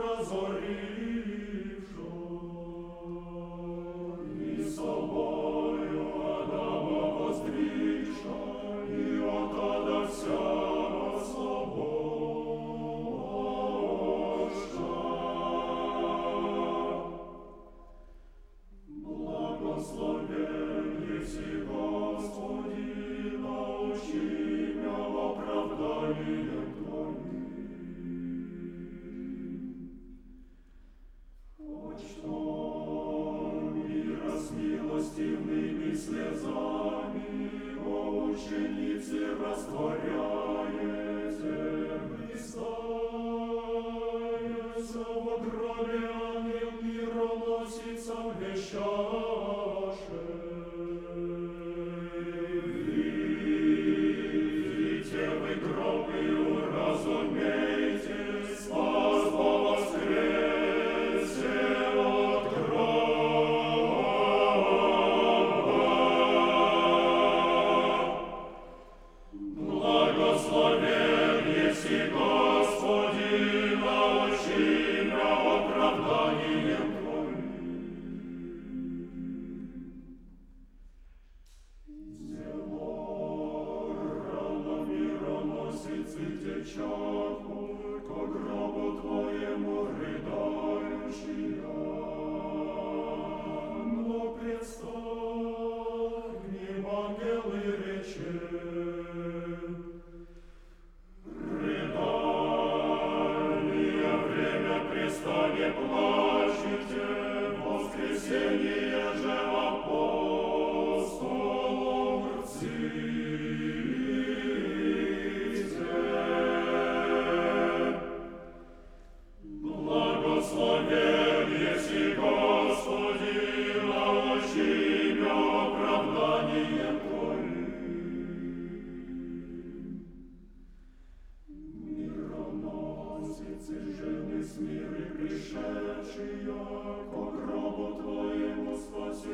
razorili пшеницы растворял. Christo, nim angeli rece, пришедший, як гробу Твоему спаси